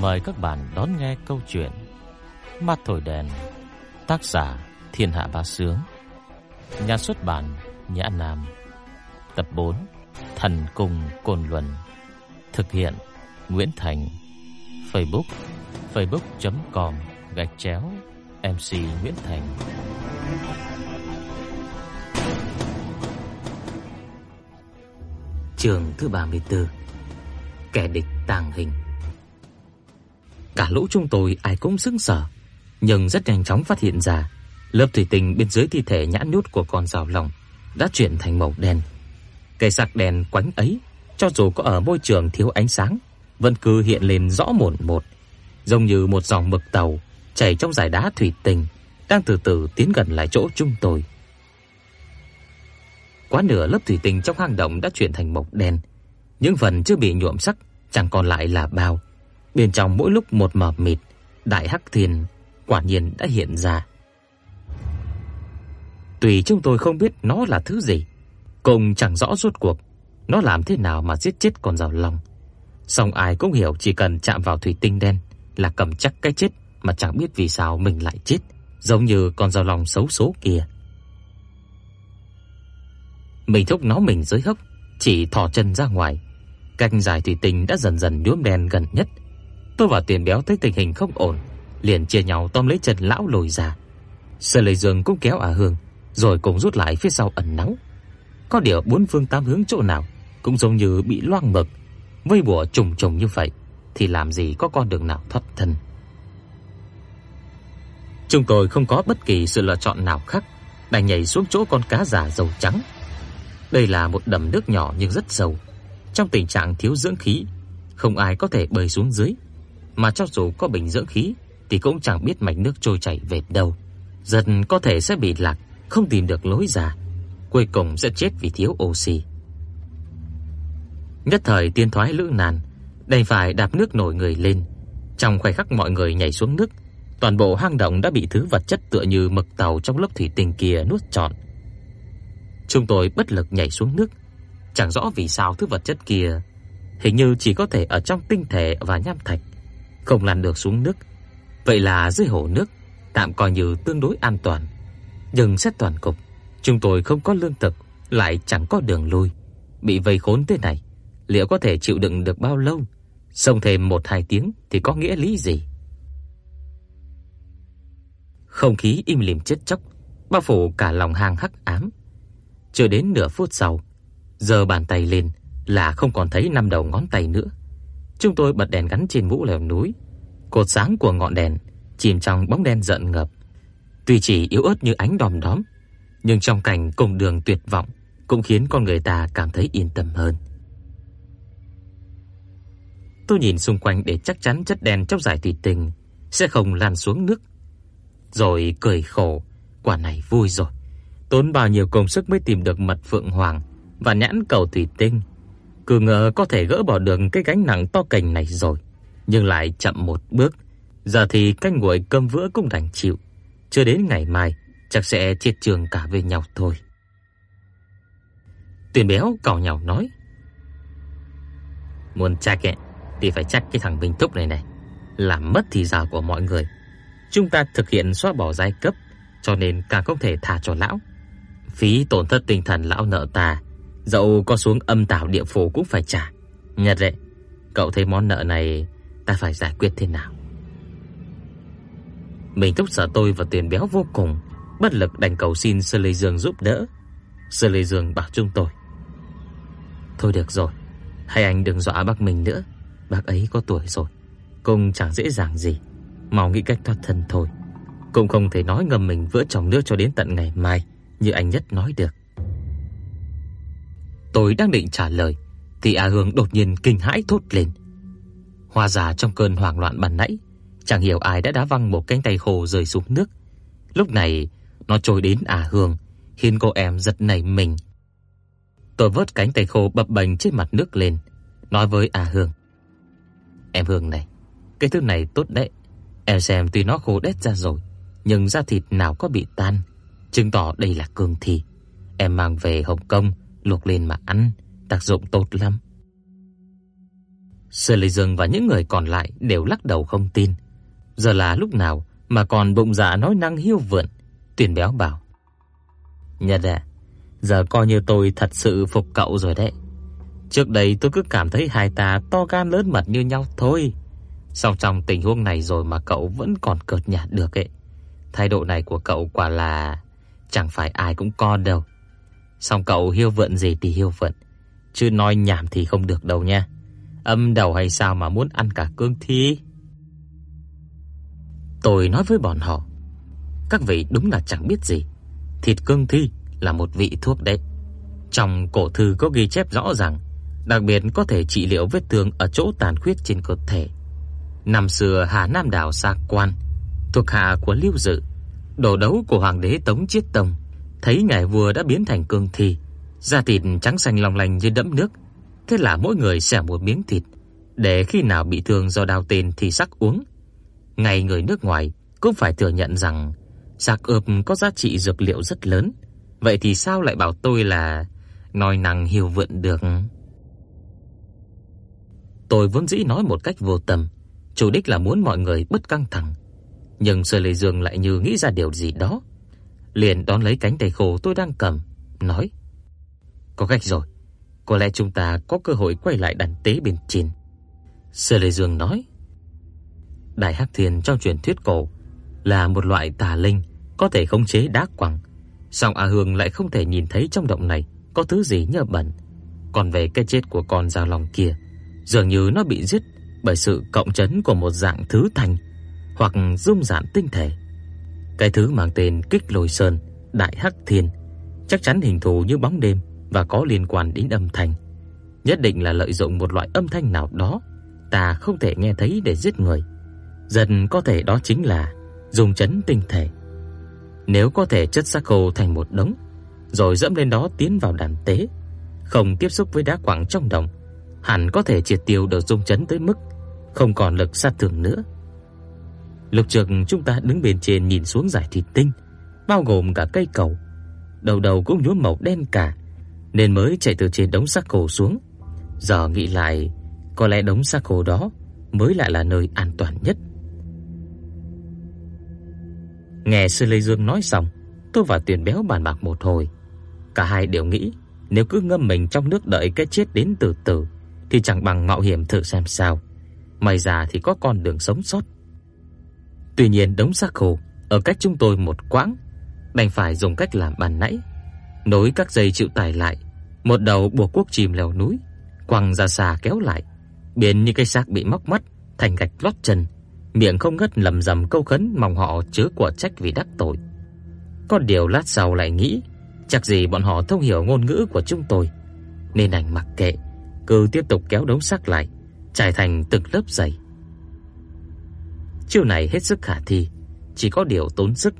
Mời các bạn đón nghe câu chuyện Mắt thổi đèn, Tác giả Thiên Hạ Bá Sướng, Nhà xuất bản Nhã Nam, Tập 4 Thần Cùng Cồn Luân, Thực hiện Nguyễn Thành, Facebook facebook.com gạch chéo MC Nguyễn Thành. Trường thứ 34 Kẻ địch tàng hình. Cả lũ chúng tôi ai cũng sững sờ, nhưng rất nhanh chóng phát hiện ra lớp thủy tinh bên dưới thi thể nhã nhút của con rào lòng đã chuyển thành màu đen. Cây sạc đèn quánh ấy, cho dù có ở môi trường thiếu ánh sáng, vẫn cứ hiện lên rõ mồn một, giống như một dòng mực tàu chảy trong dải đá thủy tinh đang từ từ tiến gần lại chỗ chúng tôi. Quá nửa lớp thủy tinh trong hang động đã chuyển thành màu đen, những phần chưa bị nhuộm sắc chẳng còn lại là bao. Bên trong mỗi lúc một mờ mịt, đại hắc thiên quả nhiên đã hiện ra. Tuy chúng tôi không biết nó là thứ gì, cùng chẳng rõ rốt cuộc nó làm thế nào mà giết chết con rào lòng Song ai cũng hiểu chỉ cần chạm vào thủy tinh đen là cầm chắc cái chết mà chẳng biết vì sao mình lại chết, giống như con rào lòng xấu số kia. Mình thúc nó mình dưới hốc, chỉ thò chân ra ngoài. Canh dài thủy tinh đã dần dần nhuốm đen gần nhất. Tôi và Tiền Béo thấy tình hình không ổn, liền chia nhau tóm lấy chân lão lồi ra. Sở Lệ Dương cũng kéo à Hương, rồi cùng rút lại phía sau ẩn náu. Có điều bốn phương tám hướng chỗ nào cũng giống như bị loang mực, vây bủa trùng trùng như vậy thì làm gì có con đường nào thoát thân. Chúng tôi không có bất kỳ sự lựa chọn nào khác, đành nhảy xuống chỗ con cá già dầu trắng. Đây là một đầm nước nhỏ nhưng rất sâu. Trong tình trạng thiếu dưỡng khí, không ai có thể bơi xuống dưới, mà cho dù có bình dưỡng khí thì cũng chẳng biết mạch nước trôi chảy về đâu. Dần có thể sẽ bị lạc, không tìm được lối ra, cuối cùng sẽ chết vì thiếu oxy. Nhất thời tiên thoái lưỡng nan, đành phải đạp nước nổi người lên. Trong khoảnh khắc mọi người nhảy xuống nước, toàn bộ hang động đã bị thứ vật chất tựa như mực tàu trong lớp thủy tinh kia nuốt trọn. Chúng tôi bất lực nhảy xuống nước, chẳng rõ vì sao thứ vật chất kia hình như chỉ có thể ở trong tinh thể và nham thạch, không lăn được xuống nước. Vậy là dưới hồ nước tạm coi như tương đối an toàn. Nhưng xét toàn cục, chúng tôi không có lương thực, lại chẳng có đường lui, bị vây khốn thế này, liệu có thể chịu đựng được bao lâu? Xông thêm 1 2 tiếng thì có nghĩa lý gì? Không khí im lìm chết chóc, bao phủ cả lòng hang hắc ám. Chưa đến nửa phút sau, giờ bàn tay lên là không còn thấy năm đầu ngón tay nữa. Chúng tôi bật đèn gắn trên mũ leo núi, cột sáng của ngọn đèn chìm trong bóng đen giận ngập. Tuy chỉ yếu ớt như ánh đom đóm, nhưng trong cảnh cùng đường tuyệt vọng cũng khiến con người ta cảm thấy yên tâm hơn. Tôi nhìn xung quanh để chắc chắn chất đen trong giải thủy tinh sẽ không lan xuống nước, rồi cười khổ, quả này vui rồi. Tốn bao nhiêu công sức mới tìm được mật phượng hoàng và nhãn cầu thủy tinh, cứ ngờ có thể gỡ bỏ được cái gánh nặng to cành này rồi, nhưng lại chậm một bước. Giờ thì canh nguội cơm vữa cũng đành chịu, chưa đến ngày mai chắc sẽ chết trường cả về nhau thôi. Tuyền béo cào nhào nói: "Muốn chắc ấy, thì phải chắc cái thằng Bình Thúc này này, làm mất thì giờ của mọi người. Chúng ta thực hiện xóa bỏ giai cấp, cho nên càng không thể tha cho lão. Phí tổn thất tinh thần lão nợ ta, dẫu có xuống âm tảo địa phủ cũng phải trả. Nhật đệ, cậu thấy món nợ này ta phải giải quyết thế nào?" Mình thúc sợ tôi và Tiền Béo vô cùng, bất lực đành cầu xin Sơ Lê Dương giúp đỡ. Sơ Lê Dương bảo chúng tôi: "Thôi được rồi, hai anh đừng dọa bác mình nữa, bác ấy có tuổi rồi, cũng chẳng dễ dàng gì, mau nghĩ cách thoát thân thôi. Cũng không thể nói ngầm mình vỡ trong nước cho đến tận ngày mai như anh nhất nói được." Tôi đang định trả lời thì A Hương đột nhiên kinh hãi thốt lên. Hoa già trong cơn hoảng loạn ban nãy, chẳng hiểu ai đã đá văng một cánh tay khô rơi xuống nước. Lúc này, nó trôi đến à Hương, khiến cô em giật nảy mình. Tôi vớt cánh tay khô bập bềnh trên mặt nước lên, nói với à Hương: "Em Hương này, cái thứ này tốt đấy. Em xem tuy nó khô đét ra rồi, nhưng da thịt nào có bị tan, chứng tỏ đây là cương thi. Em mang về Hồng Kông luộc lên mà ăn, tác dụng tốt lắm." Sơ Lê Dương và những người còn lại đều lắc đầu không tin. Giờ là lúc nào mà còn bụng dạ nói năng hiêu vượn. Tuyển béo bảo: "Nhật ạ, giờ coi như tôi thật sự phục cậu rồi đấy. Trước đây tôi cứ cảm thấy hai ta to gan lớn mật như nhau thôi. Song trong tình huống này rồi mà cậu vẫn còn cợt nhạt được ấy. Thái độ này của cậu quả là chẳng phải ai cũng con đâu. Song cậu hiêu vượn gì thì hiêu vượn, chứ nói nhảm thì không được đâu nha. Âm đầu hay sao mà muốn ăn cả cương thi? Tôi nói với bọn họ, các vị đúng là chẳng biết gì. Thịt cương thi là một vị thuốc đấy. Trong cổ thư có ghi chép rõ ràng, đặc biệt có thể trị liệu vết thương ở chỗ tàn khuyết trên cơ thể. Năm xưa Hà Nam đảo Sa Quan, thuộc hạ của Lưu Dự, đồ đấu của hoàng đế Tống Chiết Tông, thấy ngài vua đã biến thành cương thi, da thịt trắng xanh long lanh như đẫm nước, thế là mỗi người xẻ một miếng thịt, để khi nào bị thương do đao tên thì sắc uống. Ngay người nước ngoài cũng phải thừa nhận rằng xác ướp có giá trị dược liệu rất lớn, vậy thì sao lại bảo tôi là nói năng hiu vượn được? Tôi vốn dĩ nói một cách vô tâm, chủ đích là muốn mọi người bất căng thẳng, nhưng Sở Lệ Dương lại như nghĩ ra điều gì đó, liền đón lấy cánh tay khô tôi đang cầm, nói: "Có cách rồi, có lẽ chúng ta có cơ hội quay lại đàn tế bên trên." Sơ Lệ Dương nói: Đại Hắc Thiên trong truyền thuyết cổ là một loại tà linh có thể khống chế đá quặng, song A Hương lại không thể nhìn thấy trong động này có thứ gì nhơ bẩn. Còn về cái chết của con dao long kia, dường như nó bị giết bởi sự cộng chấn của một dạng thứ thành hoặc dung dạn tinh thể. Cái thứ mang tên Kích Lôi Sơn, Đại Hắc Thiên, chắc chắn hình thù như bóng đêm và có liên quan đến âm thanh. Nhất định là lợi dụng một loại âm thanh nào đó ta không thể nghe thấy để giết người. Dần có thể đó chính là dùng chấn tinh thể. Nếu có thể chất xác khô thành một đống, rồi dẫm lên đó tiến vào đàn tế, không tiếp xúc với đá quặng trong đồng, hẳn có thể triệt tiêu được dung chấn tới mức không còn lực sát thương nữa. Lục trước chúng ta đứng bên trên nhìn xuống giải thủy tinh, bao gồm cả cây cầu, đầu đầu cũng nhuốm màu đen cả, nên mới chạy từ trên đống xác khô xuống. Giờ nghĩ lại, có lẽ đống xác khô đó mới lại là nơi an toàn nhất. Nghe Sư Lê Dương nói xong, tôi và Tiền Béo bàn bạc một hồi. Cả hai đều nghĩ, nếu cứ ngâm mình trong nước đợi cái chết đến từ từ thì chẳng bằng mạo hiểm thử xem sao. May ra thì có con đường sống sót. Tuy nhiên đống xác khô ở cách chúng tôi một quãng, đành phải dùng cách làm bàn nãy, nối các dây chịu tải lại, một đầu buộc cuốc chìm leo núi, quăng ra xa kéo lại, biến như cái xác bị móc mắt thành gạch lót chân, miệng không ngớt lẩm rầm câu khấn mong họ chớ quả trách vì đắc tội. Có điều lát sau lại nghĩ, chắc gì bọn họ thông hiểu ngôn ngữ của chúng tôi, nên đành mặc kệ, cứ tiếp tục kéo đống xác lại, trải thành từng lớp dày. Chiêu này hết sức khả thi, chỉ có điều tốn sức,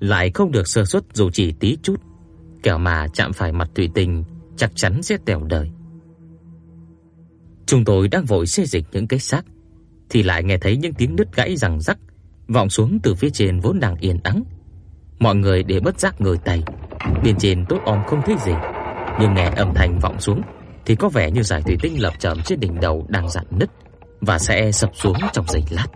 lại không được sơ suất dù chỉ tí chút, kẻo mà chạm phải mặt thủy tinh chắc chắn sẽ tèo đời. Chúng tôi đang vội xê dịch những cái xác thì lại nghe thấy những tiếng nứt gãy răng rắc vọng xuống từ phía trên vốn đang yên ắng. Mọi người để bất giác ngồi tay, bên trên tối om không thấy gì, nhưng nghe âm thanh vọng xuống thì có vẻ như giải thủy tinh lập chậm trên đỉnh đầu đang dạn nứt và sẽ sập xuống trong giây lát.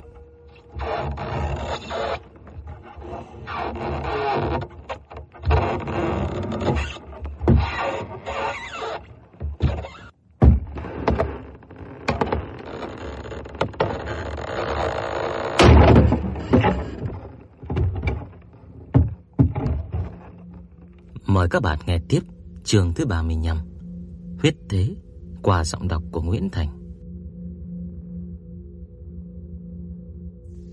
Mời các bạn nghe tiếp chương thứ 35 Huyết Thế qua giọng đọc của Nguyễn Thành.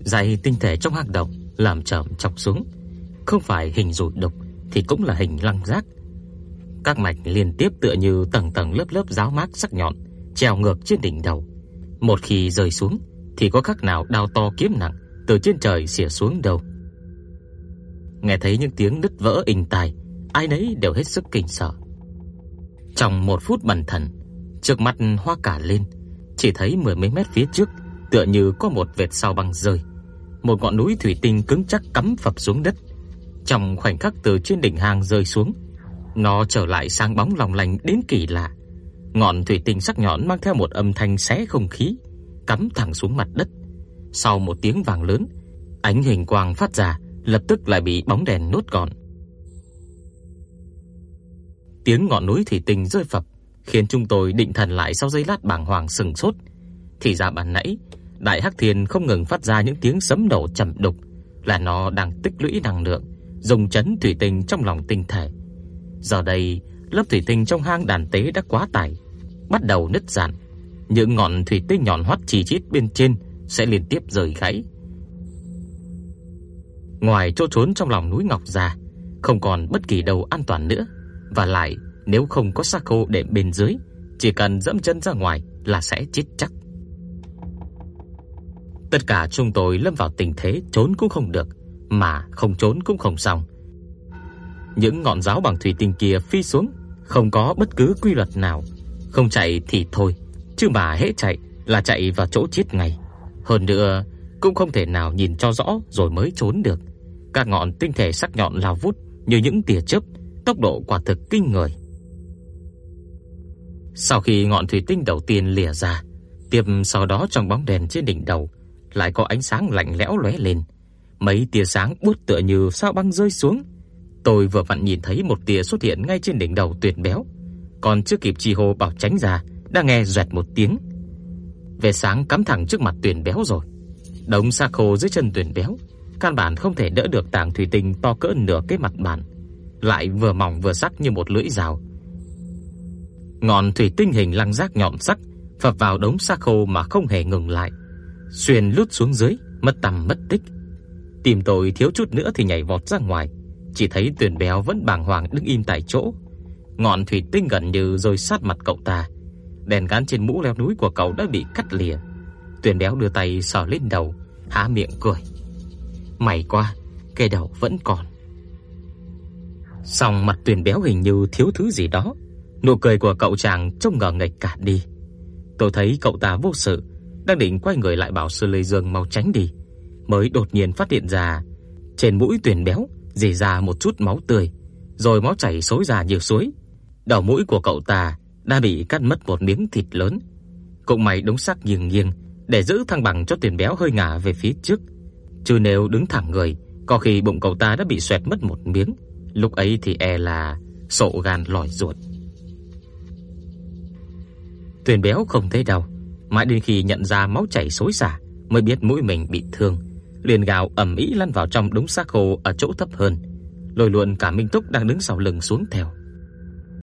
Dày tinh thể trong hang động, làm chậm chọc xuống không phải hình rủi độc thì cũng là hình lăng rác Các mạch liên tiếp tựa như tầng tầng lớp lớp giáo mát sắc nhọn Treo ngược trên đỉnh đầu Một khi rơi xuống Thì có khác nào đao to kiếm nặng Từ trên trời xỉa xuống đâu Nghe thấy những tiếng nứt vỡ inh tai ai nấy đều hết sức kinh sợ. Trong một phút bần thần, trước mắt hoa cả lên, chỉ thấy mười mấy mét phía trước tựa như có một vệt sao băng rơi. Một ngọn núi thủy tinh cứng chắc cắm phập xuống đất. Trong khoảnh khắc từ trên đỉnh hang rơi xuống, nó trở lại sáng bóng lòng lanh đến kỳ lạ. Ngọn thủy tinh sắc nhọn mang theo một âm thanh xé không khí, cắm thẳng xuống mặt đất. Sau một tiếng vang lớn, ánh hình quang phát ra, lập tức lại bị bóng đèn nuốt gọn. Tiếng ngọn núi thủy tinh rơi phập, khiến chúng tôi định thần lại sau giây lát bàng hoàng sững sốt. Thì ra ban nãy, Đại Hắc Thiên không ngừng phát ra những tiếng sấm nổ trầm đục, là nó đang tích lũy năng lượng, dùng chấn thủy tinh trong lòng tinh thể. Giờ đây, lớp thủy tinh trong hang đàn tế đã quá tải, bắt đầu nứt rạn. Những ngọn thủy tinh nhọn hoắt chi chít bên trên sẽ liên tiếp rời gãy. Ngoài chỗ trốn trong lòng núi ngọc ra, không còn bất kỳ đâu an toàn nữa, và lại nếu không có xác khô để bên dưới, chỉ cần dẫm chân ra ngoài là sẽ chết chắc. Tất cả chúng tôi lâm vào tình thế trốn cũng không được, mà không trốn cũng không xong. Những ngọn giáo bằng thủy tinh kia phi xuống, không có bất cứ quy luật nào, không chạy thì thôi, chứ mà hễ chạy là chạy vào chỗ chết ngay. Hơn nữa, cũng không thể nào nhìn cho rõ rồi mới trốn được. Các ngọn tinh thể sắc nhọn lao vút như những tia chớp, tốc độ quả thực kinh người. Sau khi ngọn thủy tinh đầu tiên lìa ra, tiếp sau đó trong bóng đèn trên đỉnh đầu lại có ánh sáng lạnh lẽo lóe lên. Mấy tia sáng buốt tựa như sao băng rơi xuống. Tôi vừa vặn nhìn thấy một tia xuất hiện ngay trên đỉnh đầu Tuyệt Béo, còn chưa kịp chi hô bảo tránh ra, đã nghe rẹt một tiếng. Về sáng cắm thẳng trước mặt Tuyển Béo rồi. Đống xác khô dưới chân Tuyển Béo, căn bản không thể đỡ được tảng thủy tinh to cỡ nửa cái mặt bàn, lại vừa mỏng vừa sắc như một lưỡi dao. Ngọn thủy tinh hình lăng giác nhọn sắc phập vào đống xác khô mà không hề ngừng lại xuyên lút xuống dưới, mất tầm mất tích. Tìm tôi thiếu chút nữa thì nhảy vọt ra ngoài, chỉ thấy Tuyền Béo vẫn bàng hoàng đứng im tại chỗ. Ngọn thủy tinh gần như rơi sát mặt cậu ta. Đèn gắn trên mũ leo núi của cậu đã bị cắt lìa. Tuyền Béo đưa tay sờ lên đầu, há miệng cười. May quá, cái đầu vẫn còn. Song mặt Tuyền Béo hình như thiếu thứ gì đó, nụ cười của cậu chàng trông ngờ nghịch cả đi. Tôi thấy cậu ta vô sự, đang định quay người lại bảo Sư Lê Dương mau tránh đi, mới đột nhiên phát hiện ra trên mũi tuyển béo rỉ ra một chút máu tươi, rồi máu chảy xối ra nhiều suối. Đầu mũi của cậu ta đã bị cắt mất một miếng thịt lớn. Cũng may đúng sắc nghiêng nghiêng để giữ thăng bằng cho tuyển béo hơi ngả về phía trước. Chứ nếu đứng thẳng người, có khi bụng cậu ta đã bị xoẹt mất một miếng, lúc ấy thì e là sộ gan lòi ruột. tuyển béo không thấy đau, mãi đến khi nhận ra máu chảy xối xả mới biết mũi mình bị thương, liền gào ầm ĩ lăn vào trong đống xác khô ở chỗ thấp hơn, lôi luôn cả Minh Túc đang đứng sau lưng xuống theo.